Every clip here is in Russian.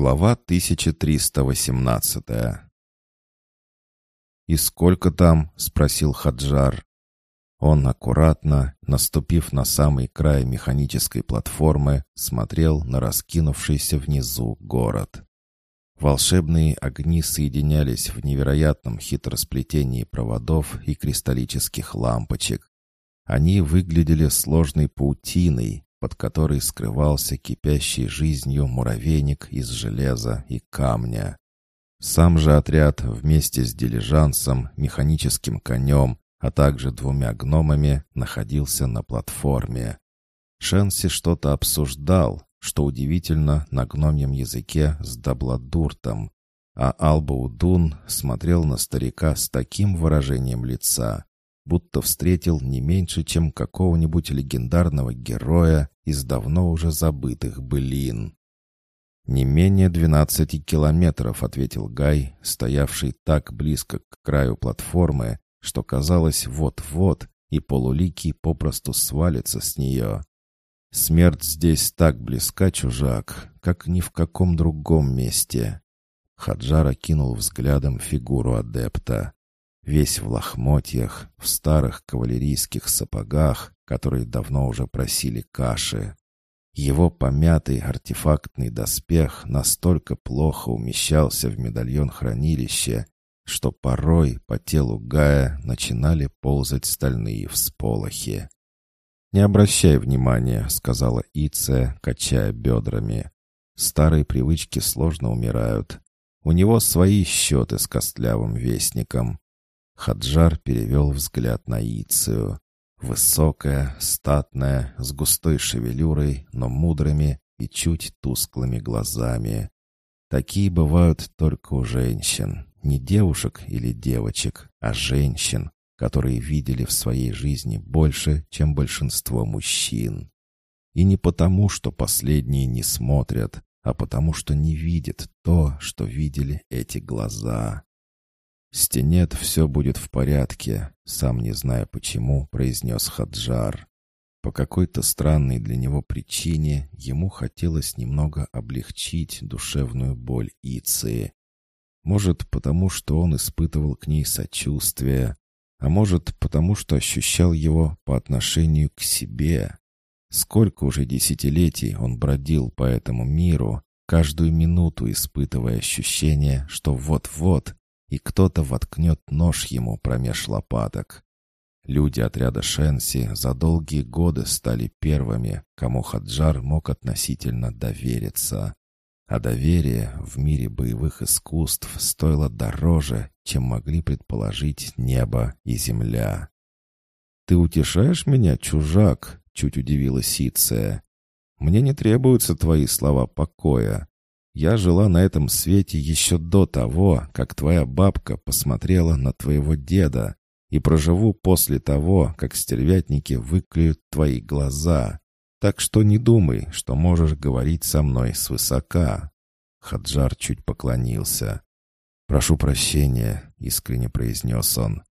Глава 1318 «И сколько там?» — спросил Хаджар. Он аккуратно, наступив на самый край механической платформы, смотрел на раскинувшийся внизу город. Волшебные огни соединялись в невероятном хитросплетении проводов и кристаллических лампочек. Они выглядели сложной паутиной, под которой скрывался кипящий жизнью муравейник из железа и камня. Сам же отряд вместе с дилижансом, механическим конем, а также двумя гномами находился на платформе. Шенси что-то обсуждал, что удивительно, на гномьем языке с Дабладуртом, а Албаудун смотрел на старика с таким выражением лица, будто встретил не меньше, чем какого-нибудь легендарного героя из давно уже забытых былин. «Не менее двенадцати километров», — ответил Гай, стоявший так близко к краю платформы, что казалось вот-вот, и полуликий попросту свалится с нее. Смерть здесь так близка, чужак, как ни в каком другом месте. Хаджара кинул взглядом фигуру адепта. Весь в лохмотьях, в старых кавалерийских сапогах, которые давно уже просили каши. Его помятый артефактный доспех настолько плохо умещался в медальон хранилища, что порой по телу Гая начинали ползать стальные всполохи. «Не обращай внимания», — сказала Иция, качая бедрами. «Старые привычки сложно умирают. У него свои счеты с костлявым вестником». Хаджар перевел взгляд на Ицию. Высокая, статная, с густой шевелюрой, но мудрыми и чуть тусклыми глазами. Такие бывают только у женщин. Не девушек или девочек, а женщин, которые видели в своей жизни больше, чем большинство мужчин. И не потому, что последние не смотрят, а потому, что не видят то, что видели эти глаза. «Стенет все будет в порядке», — сам не зная почему, произнес Хаджар. По какой-то странной для него причине ему хотелось немного облегчить душевную боль Иции. Может, потому что он испытывал к ней сочувствие, а может, потому что ощущал его по отношению к себе. Сколько уже десятилетий он бродил по этому миру, каждую минуту испытывая ощущение, что вот-вот и кто-то воткнет нож ему промеж лопаток. Люди отряда Шенси за долгие годы стали первыми, кому Хаджар мог относительно довериться. А доверие в мире боевых искусств стоило дороже, чем могли предположить небо и земля. «Ты утешаешь меня, чужак?» — чуть удивилась Иция. «Мне не требуются твои слова покоя. Я жила на этом свете еще до того, как твоя бабка посмотрела на твоего деда, и проживу после того, как стервятники выклюют твои глаза. Так что не думай, что можешь говорить со мной свысока». Хаджар чуть поклонился. «Прошу прощения», — искренне произнес он.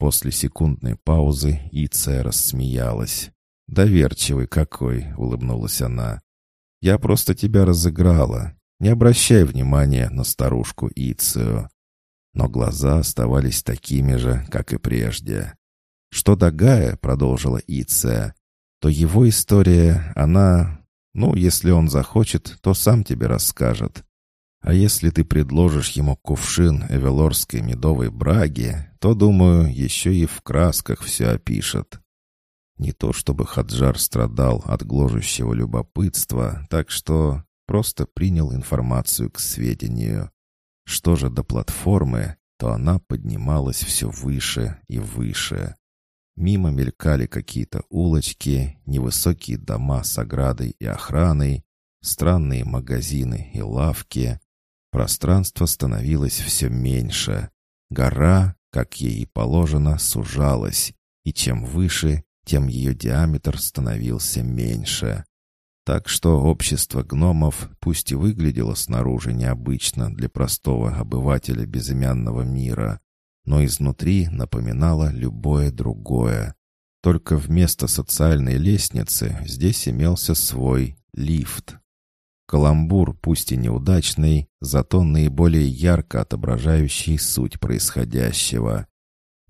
После секундной паузы Иция рассмеялась. «Доверчивый какой!» — улыбнулась она. «Я просто тебя разыграла. Не обращай внимания на старушку Ицию». Но глаза оставались такими же, как и прежде. «Что до Гая», — продолжила Иция, то его история, она... Ну, если он захочет, то сам тебе расскажет. А если ты предложишь ему кувшин эвелорской медовой браги, то, думаю, еще и в красках все опишет. Не то чтобы Хаджар страдал от гложущего любопытства, так что просто принял информацию к сведению. Что же до платформы, то она поднималась все выше и выше. Мимо мелькали какие-то улочки, невысокие дома с оградой и охраной, странные магазины и лавки. Пространство становилось все меньше. Гора, как ей и положено, сужалась, и чем выше, тем ее диаметр становился меньше. Так что общество гномов, пусть и выглядело снаружи необычно для простого обывателя безымянного мира, но изнутри напоминало любое другое. Только вместо социальной лестницы здесь имелся свой лифт. Каламбур, пусть и неудачный, зато наиболее ярко отображающий суть происходящего.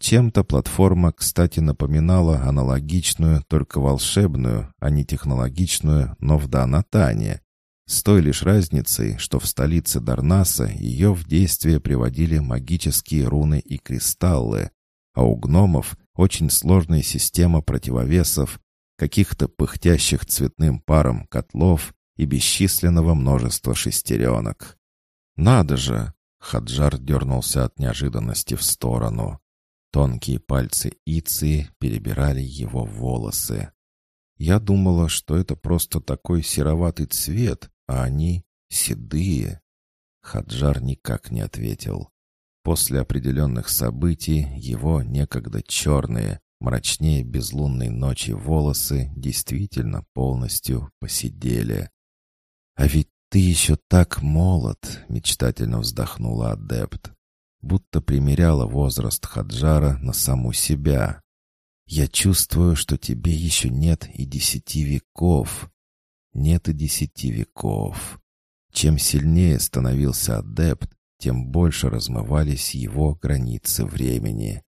Чем-то платформа, кстати, напоминала аналогичную, только волшебную, а не технологичную, но в Данатане. С той лишь разницей, что в столице Дарнаса ее в действие приводили магические руны и кристаллы, а у гномов очень сложная система противовесов, каких-то пыхтящих цветным паром котлов и бесчисленного множества шестеренок. «Надо же!» — Хаджар дернулся от неожиданности в сторону. Тонкие пальцы Иции перебирали его волосы. Я думала, что это просто такой сероватый цвет, а они седые. Хаджар никак не ответил. После определенных событий его некогда черные, мрачнее безлунной ночи волосы действительно полностью посидели. «А ведь ты еще так молод!» — мечтательно вздохнула адепт. Будто примеряла возраст Хаджара на саму себя. «Я чувствую, что тебе еще нет и десяти веков. Нет и десяти веков». Чем сильнее становился адепт, тем больше размывались его границы времени.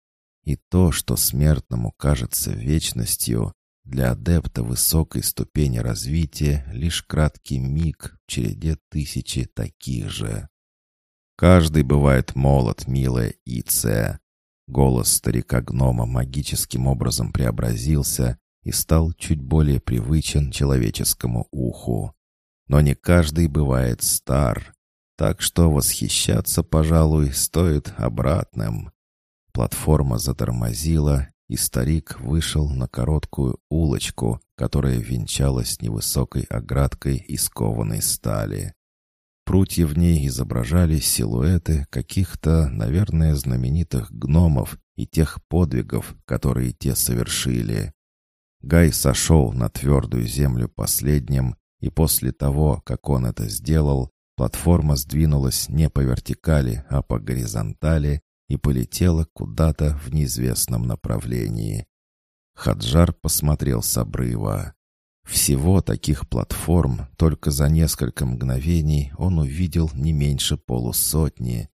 И то, что смертному кажется вечностью, для адепта высокой ступени развития лишь краткий миг в череде тысячи таких же. Каждый бывает молод, милая Иция. Голос старика-гнома магическим образом преобразился и стал чуть более привычен человеческому уху. Но не каждый бывает стар, так что восхищаться, пожалуй, стоит обратным. Платформа затормозила, и старик вышел на короткую улочку, которая венчалась невысокой оградкой из кованой стали. Прутья в ней изображали силуэты каких-то, наверное, знаменитых гномов и тех подвигов, которые те совершили. Гай сошел на твердую землю последним, и после того, как он это сделал, платформа сдвинулась не по вертикали, а по горизонтали и полетела куда-то в неизвестном направлении. Хаджар посмотрел с обрыва. Всего таких платформ только за несколько мгновений он увидел не меньше полусотни.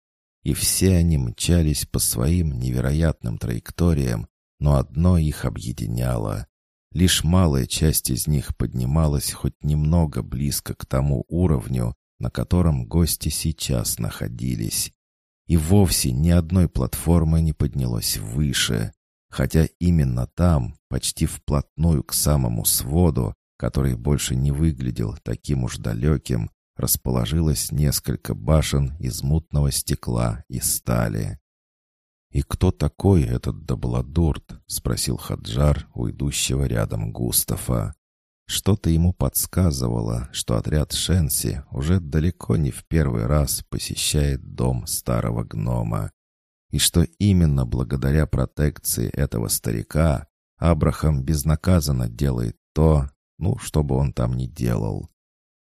И все они мчались по своим невероятным траекториям, но одно их объединяло. Лишь малая часть из них поднималась хоть немного близко к тому уровню, на котором гости сейчас находились. И вовсе ни одной платформы не поднялось выше, хотя именно там, почти вплотную к самому своду, который больше не выглядел таким уж далеким, расположилось несколько башен из мутного стекла и стали. «И кто такой этот Дабладурт?» — спросил Хаджар у идущего рядом Густава. Что-то ему подсказывало, что отряд Шенси уже далеко не в первый раз посещает дом старого гнома. И что именно благодаря протекции этого старика Абрахам безнаказанно делает то, ну, что бы он там ни делал.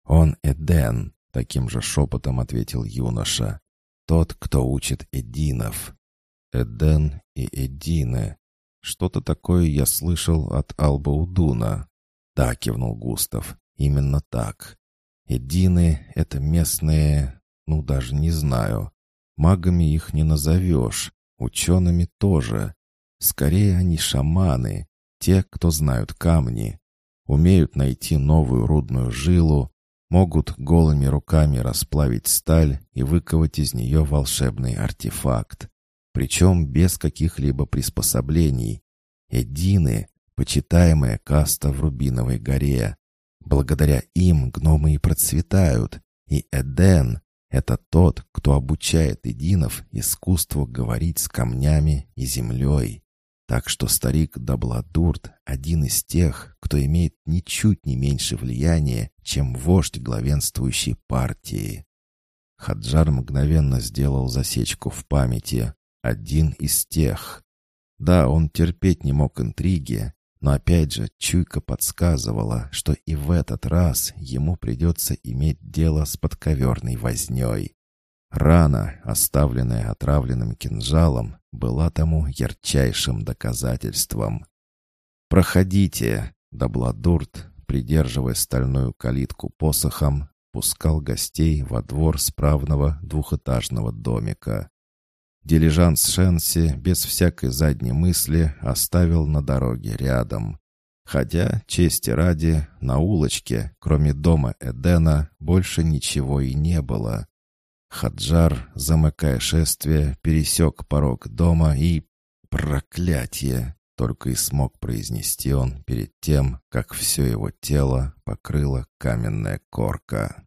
«Он Эден», — таким же шепотом ответил юноша. «Тот, кто учит Эдинов». «Эден и Эдины. Что-то такое я слышал от Албаудуна, «Да», — кивнул Густав, — «именно так. Эдины — это местные... ну, даже не знаю. Магами их не назовешь, учеными тоже. Скорее они шаманы, те, кто знают камни, умеют найти новую рудную жилу, могут голыми руками расплавить сталь и выковать из нее волшебный артефакт. Причем без каких-либо приспособлений. Эдины почитаемая каста в Рубиновой горе. Благодаря им гномы и процветают, и Эден — это тот, кто обучает единов искусству говорить с камнями и землей. Так что старик Дабладурт — один из тех, кто имеет ничуть не меньше влияния, чем вождь главенствующей партии. Хаджар мгновенно сделал засечку в памяти. Один из тех. Да, он терпеть не мог интриги, но опять же, чуйка подсказывала, что и в этот раз ему придется иметь дело с подковерной возней. Рана, оставленная отравленным кинжалом, была тому ярчайшим доказательством. «Проходите!» — Дабладурт, придерживая стальную калитку посохом, пускал гостей во двор справного двухэтажного домика. Дилижанс Шенси без всякой задней мысли оставил на дороге рядом. Хотя, чести ради, на улочке, кроме дома Эдена, больше ничего и не было. Хаджар, замыкая шествие, пересек порог дома и... Проклятие! Только и смог произнести он перед тем, как все его тело покрыла каменная корка.